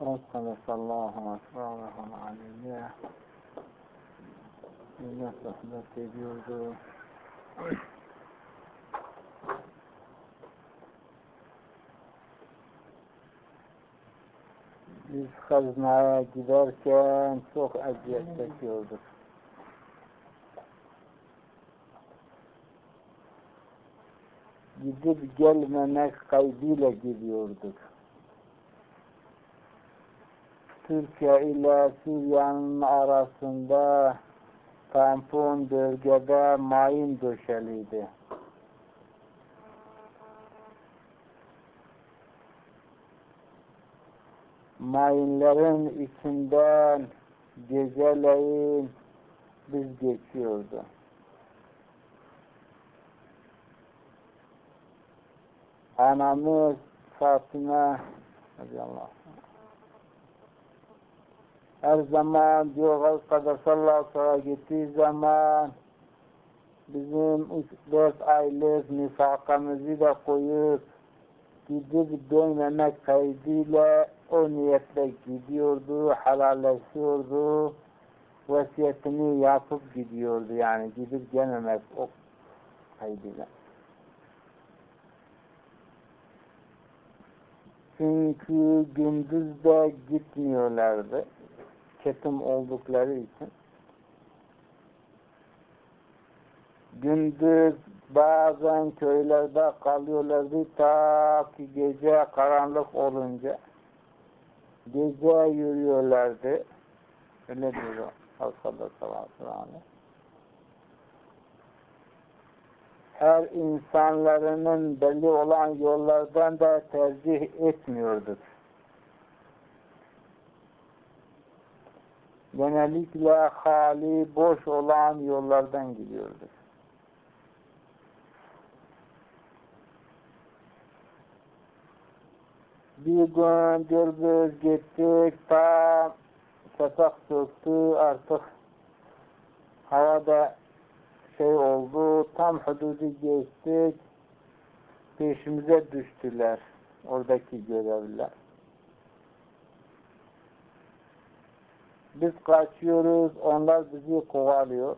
صدق الله أسراره عليه Yine sohbet ediyordu. Biz haznaya giderken çok eziyet çekiyorduk. Gidip gelmemek kaydıyla gidiyorduk. Türkiye ile Suriye'nin arasında tampon bölgede mayın döşeliydi. Mayınların içinden geceleyin biz geçiyordu. Anamız Fatıma radıyallahu her zaman diyor Kaddesallahu sonra gittiği zaman bizim 3-4 aylık nifakamızı da koyup gidip dönmemek kaydıyla o niyetle gidiyordu, halalleşiyordu, vasiyetini yapıp gidiyordu yani gidip gelmemek o kaydıyla. Çünkü gündüz de gitmiyorlardı ketum oldukları için. Gündüz bazen köylerde kalıyorlardı ta ki gece karanlık olunca. Gece yürüyorlardı. Öyle diyor Aleyhisselatü Vesselam. Her insanların belli olan yollardan da tercih etmiyorduk genellikle hali boş olan yollardan gidiyordur. Bir gün gürbüz gittik ta çatak söktü artık havada şey oldu tam hududu geçtik peşimize düştüler oradaki görevliler. Biz kaçıyoruz, onlar bizi kovalıyor.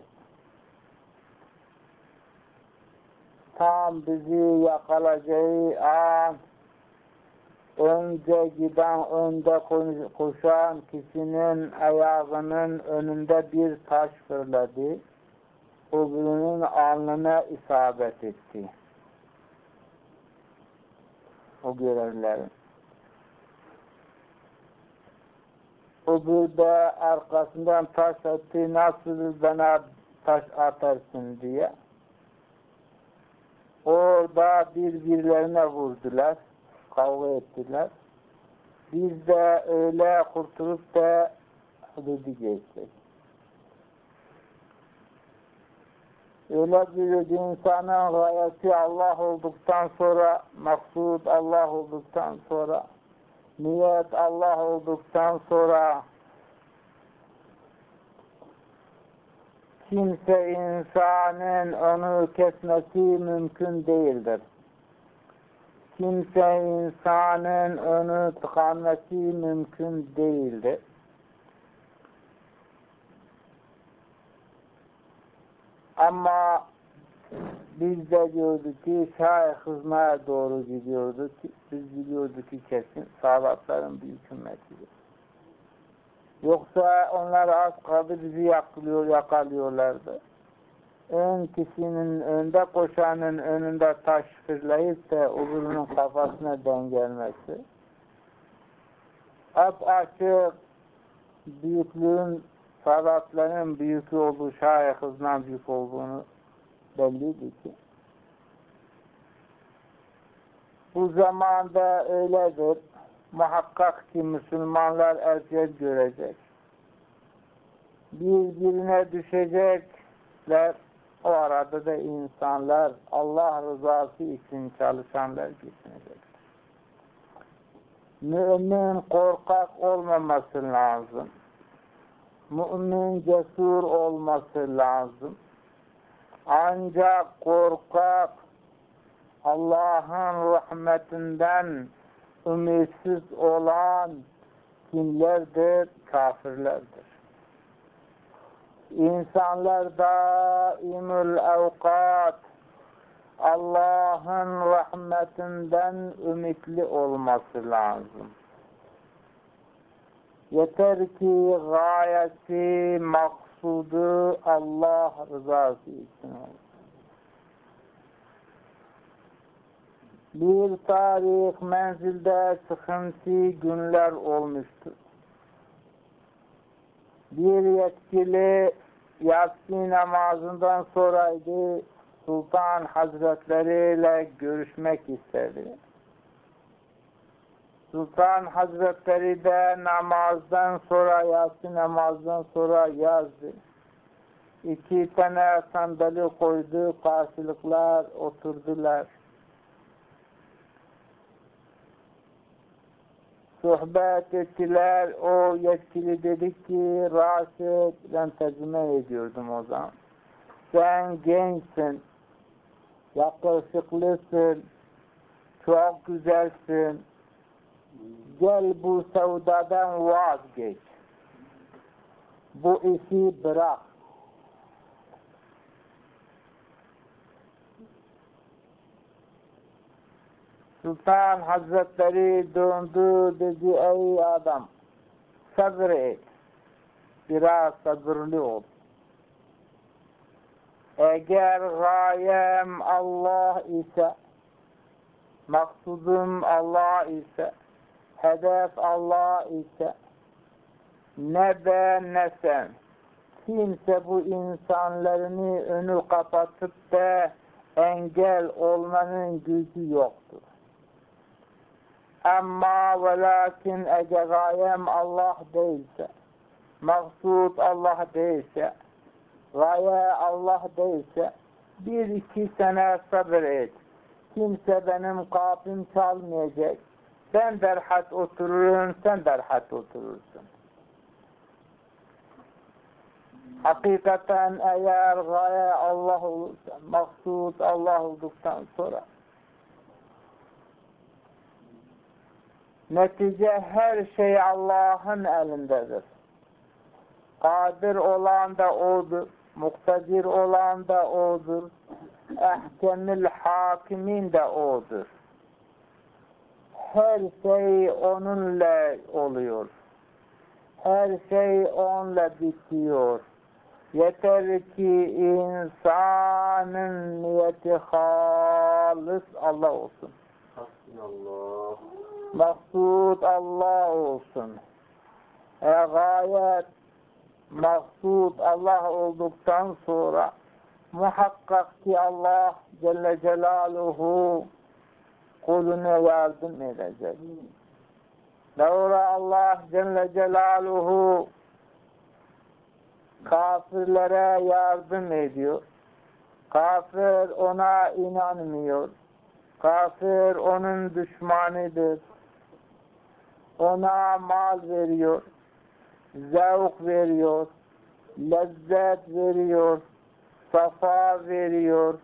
Tam bizi yakalayacağı an önce giden, önde koşan kişinin ayağının önünde bir taş fırladı. Öbürünün alnına isabet etti. O görevlerin. De arkasından taş attı, nasıl bana taş atarsın diye. Orada birbirlerine vurdular, kavga ettiler. Biz de öyle kurtulup da hududu geçtik. Öyle bir insanın gayesi Allah olduktan sonra, maksud Allah olduktan sonra niyet Allah olduktan sonra kimse insanın onu kesmesi mümkün değildir. Kimse insanın onu tıkanması mümkün değildir. Ama biz de diyorduk ki şah hızmaya doğru gidiyorduk. Biz biliyorduk ki kesin sağlatların büyük ümmetidir. Yoksa onlar az kaldı bizi yakalıyor, yakalıyorlardı. Ön kişinin önde koşanın önünde taş fırlayıp da öbürünün kafasına dengelmesi. Ap açık büyüklüğün salatların büyük olduğu şah hızından büyük olduğunu belliydi ki bu zamanda öyledir. Muhakkak ki Müslümanlar eziyet görecek. Birbirine düşecekler. O arada da insanlar Allah rızası için çalışanlar gitmeyecek. Mümin korkak olmaması lazım. Mümin cesur olması lazım ancak korkak Allah'ın rahmetinden ümitsiz olan Kimlerdir? Kafirlerdir. İnsanlar daimül evkat Allah'ın rahmetinden ümitli olması lazım. Yeter ki gayesi, maksudu Allah rızası için. Bir tarih menzilde sıkıntı günler olmuştu. Bir yetkili yatsı namazından sonraydı Sultan Hazretleri ile görüşmek istedi. Sultan Hazretleri de namazdan sonra, yatsı namazdan sonra yazdı. İki tane sandalye koydu, karşılıklar oturdular. Sohbet ettiler, o yetkili dedi ki, Raşit, ben tercüme ediyordum o zaman. Sen gençsin, yakışıklısın, çok güzelsin, gel bu sevdadan vazgeç. Bu işi bırak. Sultan Hazretleri döndü dedi ey adam sabır et. Biraz sabırlı ol. Eğer gayem Allah ise maksudum Allah ise hedef Allah ise ne ben ne sen kimse bu insanlarını önü kapatıp da engel olmanın gücü yoktur. Ama ve lakin eğer gayem Allah değilse, maksud Allah değilse, gaye Allah değilse, bir iki sene sabır et. Kimse benim kapım çalmayacak. Ben derhat otururum, sen derhat oturursun. Hakikaten eğer gaye Allah olursa, maksud Allah olduktan sonra Netice her şey Allah'ın elindedir. Kadir olan da O'dur. Muktedir olan da O'dur. Ehkemül hakimin de O'dur. Her şey O'nunla oluyor. Her şey O'nunla bitiyor. Yeter ki insanın niyeti halis Allah olsun. Hasbinallah. Maksud Allah olsun. E gayet maksud Allah olduktan sonra muhakkak ki Allah Celle Celaluhu kuluna yardım edecek. Doğru Allah Celle Celaluhu kafirlere yardım ediyor. Kafir ona inanmıyor. Kafir onun düşmanıdır. Ona mal veriyor. Zevk veriyor. Lezzet veriyor. Safa veriyor.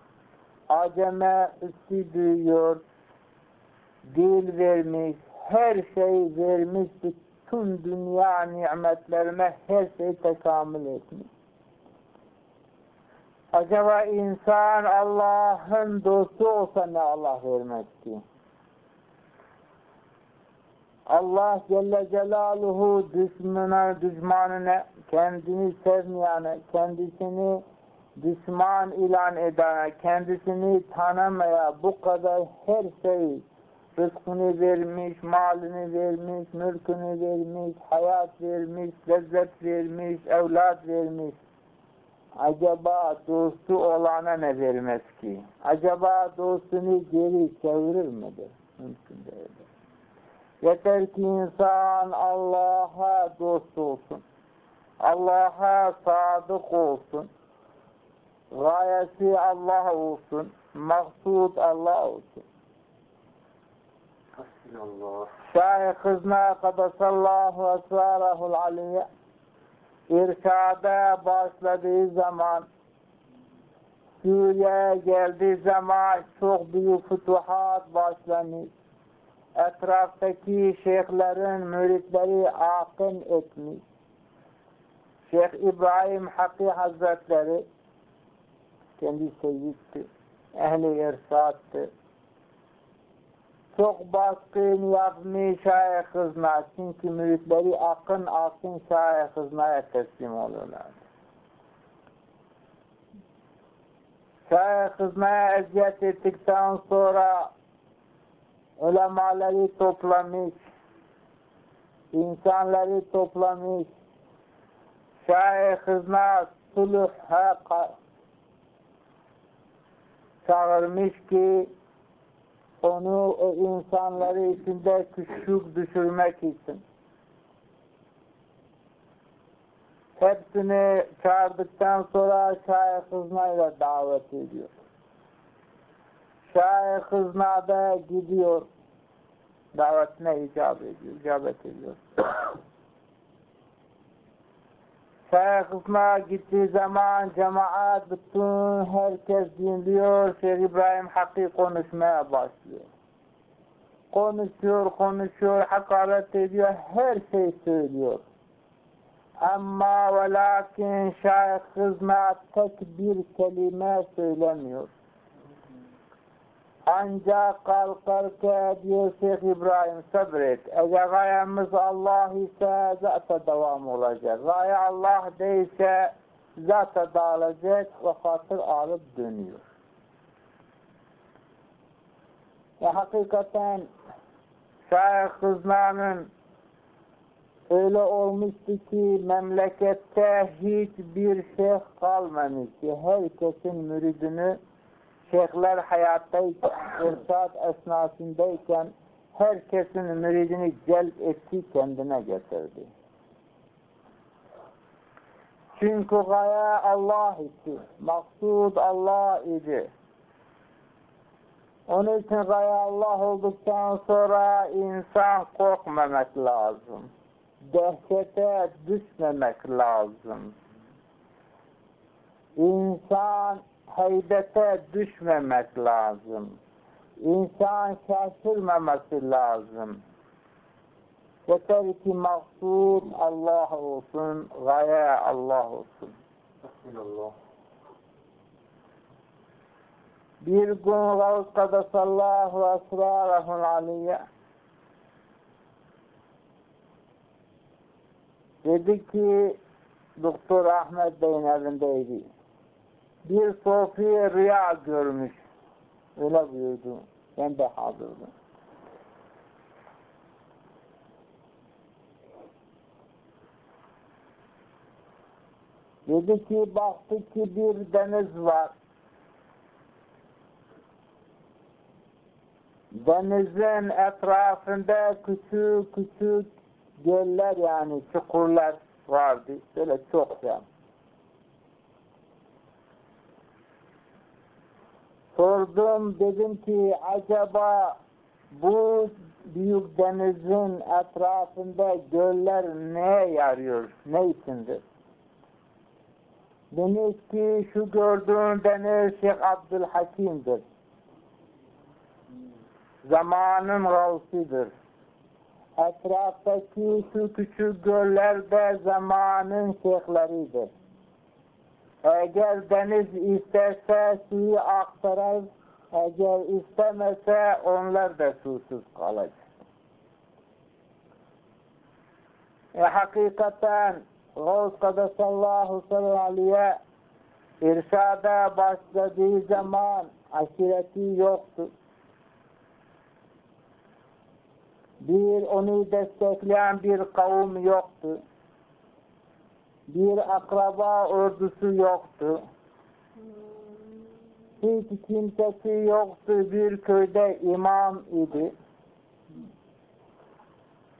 Aceme üstü duyuyor. Dil vermiş. Her şey vermiş. Bütün dünya nimetlerine her şey tekamül etmiş. Acaba insan Allah'ın dostu olsa ne Allah vermez ki? Allah Celle Celaluhu düşmana, düşmanına, kendini sevmeyene, kendisini düşman ilan edene, kendisini tanımaya bu kadar her şey rızkını vermiş, malını vermiş, mülkünü vermiş, hayat vermiş, lezzet vermiş, evlat vermiş. Acaba dostu olana ne vermez ki? Acaba dostunu geri çevirir midir? Mümkün değildir. Yeter ki insan Allah'a dost olsun. Allah'a sadık olsun. Gayesi Allah olsun. Maksud Allah olsun. Şah-ı Hızna Kadasallahu Esrarahul Aliyye irşada başladığı zaman Suriye'ye geldiği zaman çok büyük fütuhat başlamış. etraftaki şeyhlerin müritleri akın etmiş. Şeyh İbrahim Hakkı Hazretleri kendi seyyiddi, ehli irsattı. Çok baskın yapmış şair kızına çünkü müritleri akın akın şair kızına teslim oluyorlar. Şair kızına eziyet ettikten sonra ulemaları toplamış, insanları toplamış, şair kızına sulha çağırmış ki onu insanları içinde küçük düşürmek için. Hepsini çağırdıktan sonra şair kızmayla davet ediyor. Şair kızına da gidiyor. Davetine icabet ediyor. icabet ediyor. Şair kızına gittiği zaman cemaat bütün herkes dinliyor. Şeyh İbrahim Hakkı konuşmaya başlıyor. Konuşuyor, konuşuyor, hakaret ediyor, her şey söylüyor. Ama ve lakin şair kızına tek bir kelime söylemiyor. Ancak kalkarken diyor Şeyh İbrahim sabret. Eğer gayemiz Allah ise zaten devam olacak. Gaye Allah değilse zaten dağılacak ve hatır alıp dönüyor. Ve hakikaten Şair kızlarının öyle olmuştu ki memlekette hiçbir şeyh kalmamıştı. Herkesin müridini şeyhler hayattayken, irsat esnasındayken herkesin müridini celp etti, kendine getirdi. Çünkü gaye Allah idi, maksud Allah idi. Onun için gaye Allah olduktan sonra insan korkmamak lazım. Dehşete düşmemek lazım. İnsan heybete düşmemek lazım. İnsan şaşırmaması lazım. Yeter ki maksud Allah olsun, gaye Allah olsun. Bir gün Gavs Kadasallahu Esrarahul Aliyye dedi ki Doktor Ahmet Bey'in evindeydi. Bir sofi rüya görmüş. Öyle buyurdu. Ben de hazırdım. Dedi ki baktı ki bir deniz var. Denizin etrafında küçük küçük göller yani çukurlar vardı. Böyle çok yani. Sordum dedim ki acaba bu büyük denizin etrafında göller neye yarıyor? Ne içindir? Demiş ki şu gördüğün deniz Şeyh Abdülhakim'dir. Zamanın gavsidir. Etraftaki şu küçük göller de zamanın şeyhleridir. Eğer deniz isterse suyu aktarır, eğer istemese onlar da susuz kalacak. E, hakikaten Gavs Kadasallahu sallallahu irşada başladığı zaman aşireti yoktu. Bir onu destekleyen bir kavim yoktu. Bir akraba ordusu yoktu. Hiç kimsesi yoktu. Bir köyde imam idi.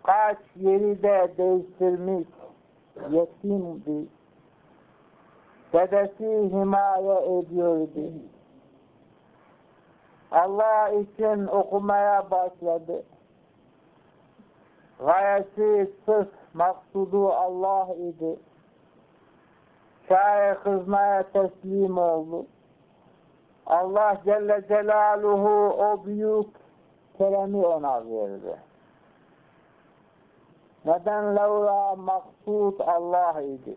Kaç yeri de değiştirmiş. Yetimdi. Dedesi himaye ediyordu. Allah için okumaya başladı. Gayesi sırf maksudu Allah idi. Şair kızmaya teslim oldu. Allah Celle Celaluhu o büyük keremi ona verdi. Neden levra maksud Allah idi.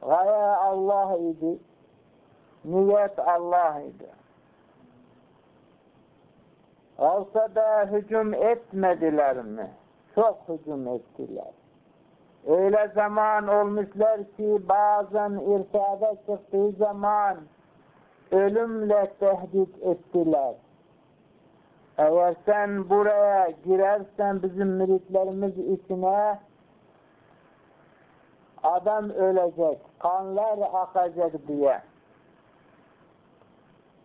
Gaye Allah idi. Niyet Allah idi. Olsa da hücum etmediler mi? Çok hücum ettiler. Öyle zaman olmuşlar ki bazen irşada çıktığı zaman ölümle tehdit ettiler. Eğer sen buraya girersen bizim müritlerimiz içine adam ölecek, kanlar akacak diye.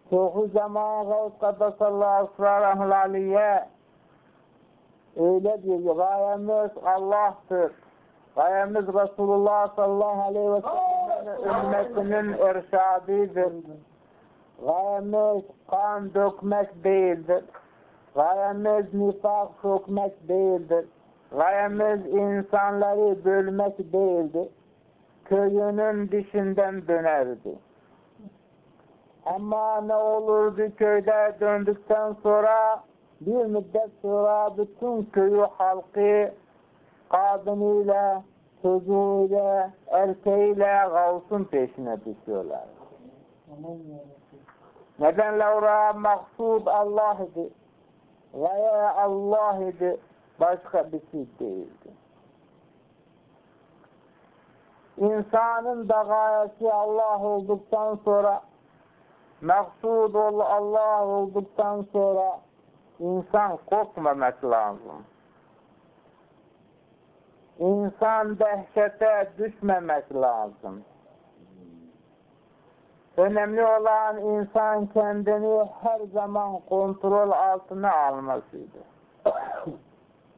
Çoğu zaman Gavs Kaddasallahu Esrarahul Aliye öyle diyor, gayemiz Allah'tır. Gayemiz Resulullah sallallahu aleyhi ve sellem ümmetinin irşadidir. Gayemiz kan dökmek değildir. Gayemiz nifak sokmak değildir. Gayemiz insanları bölmek değildir. Köyünün dışından dönerdi. Ama ne olurdu köyde döndükten sonra bir müddet sonra bütün köyü halkı kadınıyla, çocuğuyla, erkeğiyle Gavs'un peşine düşüyorlar. Neden lavra maksud Allah idi. Veya Allah idi. Başka bir şey değildi. İnsanın da gayesi Allah olduktan sonra maksud Allah olduktan sonra insan korkmamak lazım. İnsan dehşete düşmemek lazım. Önemli olan insan kendini her zaman kontrol altına almasıydı.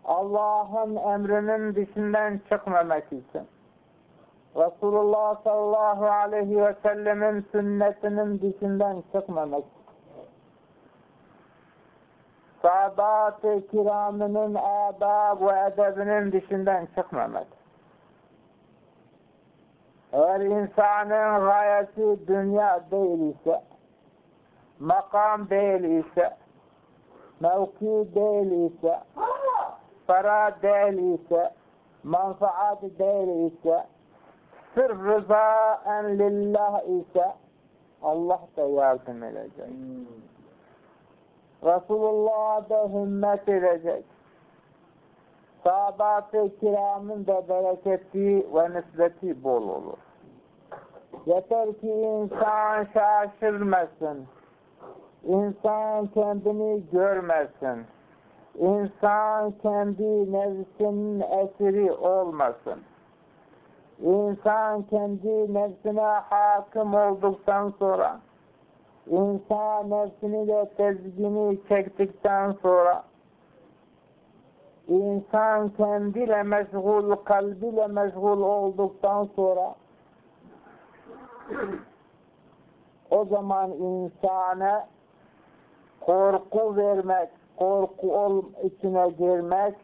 Allah'ın emrinin dışından çıkmamak için. Resulullah sallallahu aleyhi ve sellemin sünnetinin dışından çıkmamak Sadat-ı kiramının adab ve edebinin dışından çıkmamak. Eğer insanın gayesi dünya değil ise, makam değil ise, mevki değil ise, para değil ise, manfaat değil ise, sırf rızaen lillah ise, Allah da yardım edecek. Resulullah da hümmet edecek. Sahabat-ı kiramın da bereketi ve nisbeti bol olur. Yeter ki insan şaşırmasın. İnsan kendini görmesin. İnsan kendi nefsinin esiri olmasın. İnsan kendi nefsine hakim olduktan sonra insan nefsini de tezgini çektikten sonra insan kendiyle meşgul, kalbiyle meşgul olduktan sonra o zaman insana korku vermek, korku ol içine girmek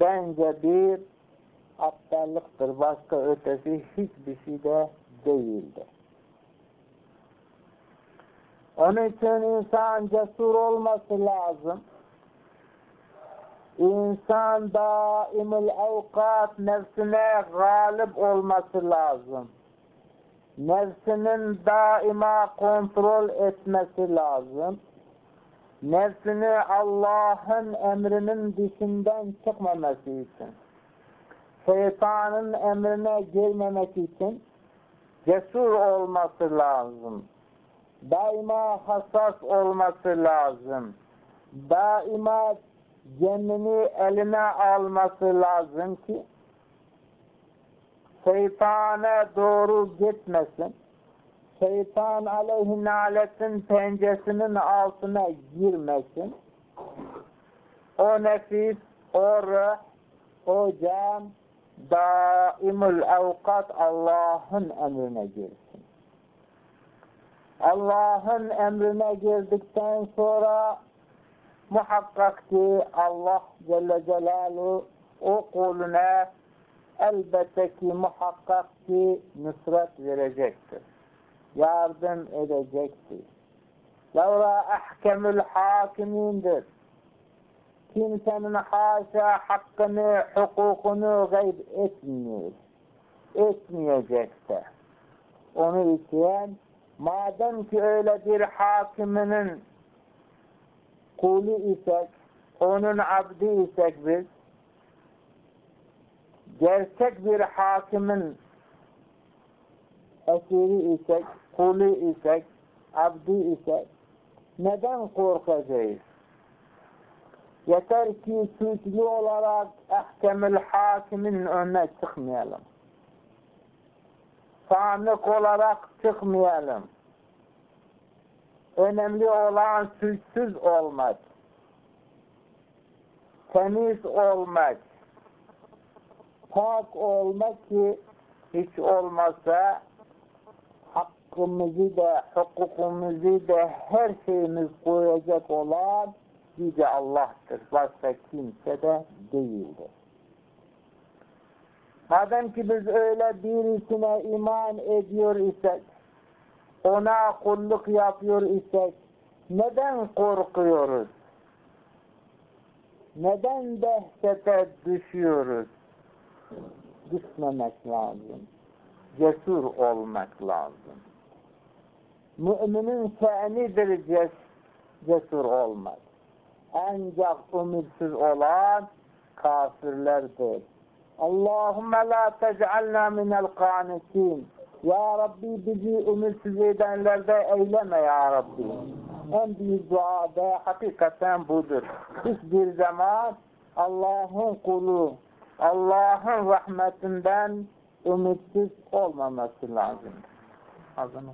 bence bir aptallıktır. Başka ötesi hiçbir şey de değildir. Onun için insan cesur olması lazım. İnsan daimul evkat nefsine galip olması lazım. Nefsinin daima kontrol etmesi lazım. Nefsini Allah'ın emrinin dışından çıkmaması için, şeytanın emrine girmemek için cesur olması lazım. Daima hassas olması lazım. Daima kendini eline alması lazım ki şeytana doğru gitmesin. Şeytan aleyhi naletin pençesinin altına girmesin. O nefis, o ruh, o can daimul evkat Allah'ın emrine girsin. Allah'ın emrine girdikten sonra muhakkak ki Allah Celle Celaluhu o kuluna elbette ki muhakkak ki nusret verecektir. Yardım edecektir. Levla ahkemül hakimindir. Kimsenin haşa hakkını, hukukunu gayb etmiyor. Etmeyecekse. Onu için madem ki öyle bir hakiminin kulu isek, onun abdi isek biz, gerçek bir hakimin esiri isek, kulu isek, abdi isek, neden korkacağız? Yeter ki suçlu olarak ahkemül hakimin önüne çıkmayalım. Sanık olarak çıkmayalım. Önemli olan suçsuz olmak. Temiz olmak. Pak olmak ki hiç olmasa hakkımızı da, hukukumuzu da her şeyimiz koyacak olan Yüce Allah'tır. Başka kimse de değildir. Madem ki biz öyle birisine iman ediyor isek, ona kulluk yapıyor isek, neden korkuyoruz? Neden dehşete düşüyoruz? Düşmemek lazım. Cesur olmak lazım. Müminin şe'nidir ces cesur olmak. Ancak ümitsiz olan kafirlerdir. Allahümme la tec'alna minel kanitin. Ya Rabbi bizi ümitsiz edenlerde eyleme ya Rabbi. En büyük dua da hakikaten budur. Hiçbir zaman Allah'ın kulu, Allah'ın rahmetinden ümitsiz olmaması lazım. Azam